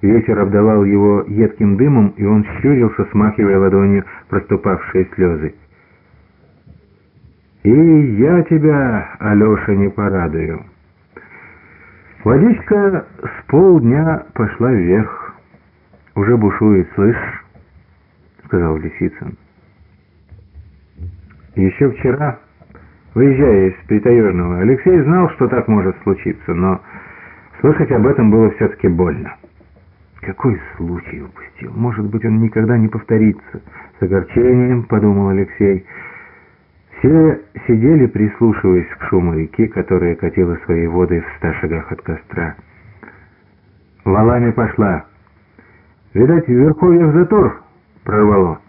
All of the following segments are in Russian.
Ветер обдавал его едким дымом, и он щурился, смахивая ладонью проступавшие слезы. «И я тебя, Алеша, не порадую». Водичка с полдня пошла вверх. «Уже бушует, слышь?» — сказал Лисицын. Еще вчера, выезжая из Притаежного, Алексей знал, что так может случиться, но слышать об этом было все-таки больно. Какой случай упустил? Может быть, он никогда не повторится. С огорчением, подумал Алексей. Все сидели, прислушиваясь к шуму реки, которая катила свои воды в ста шагах от костра. Валами пошла. Видать, в Верховьях затор прорвало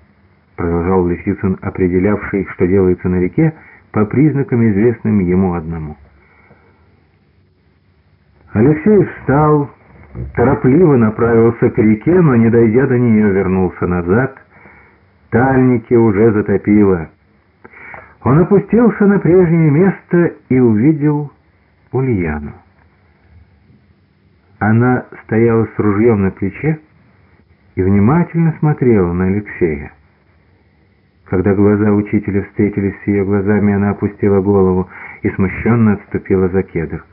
продолжал Лисицын, определявший, что делается на реке, по признакам, известным ему одному. Алексей встал, торопливо направился к реке, но, не дойдя до нее, вернулся назад. Тальники уже затопило. Он опустился на прежнее место и увидел Ульяну. Она стояла с ружьем на плече и внимательно смотрела на Алексея. Когда глаза учителя встретились с ее глазами, она опустила голову и смущенно отступила за кедр.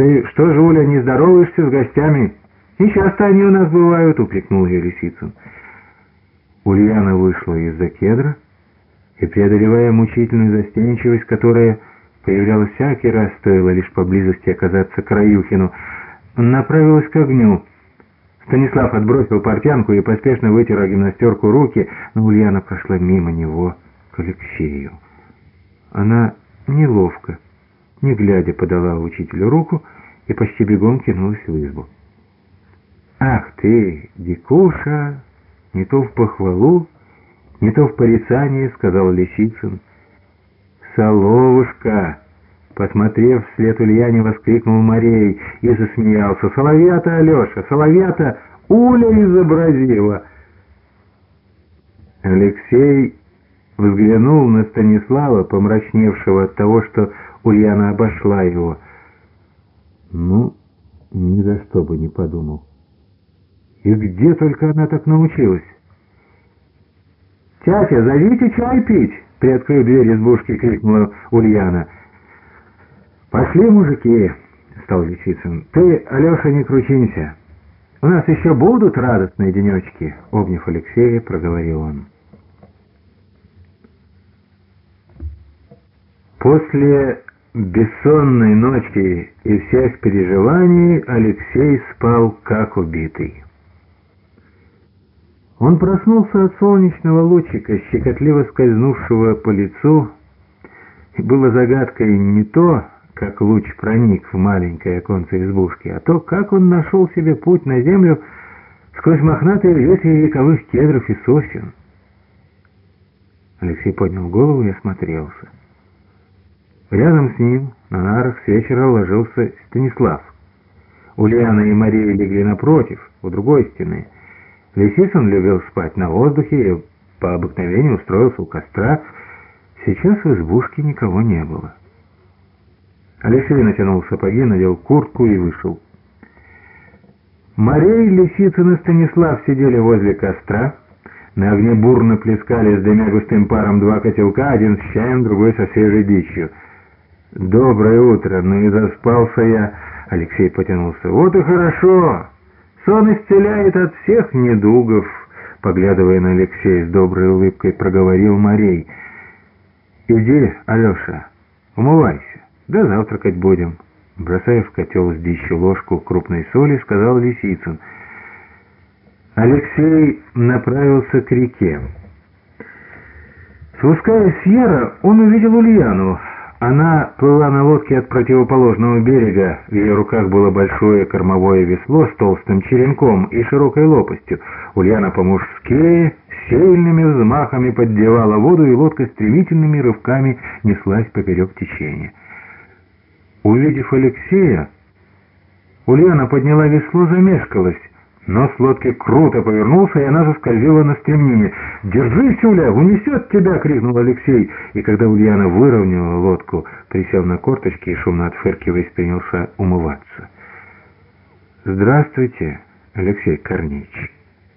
«Ты что же, Уля, не здороваешься с гостями? Не часто они у нас бывают», — упрекнул ее Лисицын. Ульяна вышла из-за кедра и, преодолевая мучительную застенчивость, которая появлялась всякий раз, стоило лишь поблизости оказаться к Раюхину, направилась к огню — Станислав отбросил портянку и поспешно вытер о гимнастерку руки, но Ульяна прошла мимо него к Алексею. Она неловко, не глядя, подала учителю руку и почти бегом кинулась в избу. «Ах ты, дикуша, не то в похвалу, не то в порицание», — сказал Лисицын. «Соловушка!» Посмотрев вслед Ульяне, воскликнул Марей и засмеялся. «Соловья-то, Алеша, соловья-то Уля изобразила!» Алексей взглянул на Станислава, помрачневшего от того, что Ульяна обошла его. Ну, ни за что бы не подумал. И где только она так научилась? «Тятя, зовите чай пить!» — приоткрыв дверь избушки, крикнула Ульяна — «Пошли, мужики!» — стал Лисицын. «Ты, Алеша, не кручинься. У нас еще будут радостные денечки!» — обняв Алексея, проговорил он. После бессонной ночи и всех переживаний Алексей спал как убитый. Он проснулся от солнечного лучика, щекотливо скользнувшего по лицу, и было загадкой не то, как луч проник в маленькое оконце избушки, а то, как он нашел себе путь на землю сквозь мохнатые ветви вековых кедров и сосен. Алексей поднял голову и осмотрелся. Рядом с ним на нарах с вечера ложился Станислав. Ульяна и Мария легли напротив, у другой стены. Лисицын любил спать на воздухе и по обыкновению устроился у костра. Сейчас в избушке никого не было. Алексей натянул сапоги, надел куртку и вышел. Марей, Лисицын и Станислав сидели возле костра. На огне бурно плескали с дымя густым паром два котелка, один с чаем, другой со свежей дичью. «Доброе утро! Ну и заспался я!» Алексей потянулся. «Вот и хорошо! Сон исцеляет от всех недугов!» Поглядывая на Алексея с доброй улыбкой, проговорил Марей. «Иди, Алеша, умывайся!» «Да завтракать будем», — бросая в котел с дичью ложку крупной соли, сказал Лисицын. Алексей направился к реке. Спускаясь с Яра, он увидел Ульяну. Она плыла на лодке от противоположного берега. В ее руках было большое кормовое весло с толстым черенком и широкой лопастью. Ульяна по-мужски сильными взмахами поддевала воду, и лодка стремительными рывками неслась поперек течения. Увидев Алексея, Ульяна подняла весло, замешкалась. Нос лодки круто повернулся, и она заскользила на стремнине. «Держись, Уля, унесет тебя!» — крикнул Алексей. И когда Ульяна выровняла лодку, присев на корточки и шумно отфыркиваясь, принялся умываться. Здравствуйте, Алексей Корнеевич.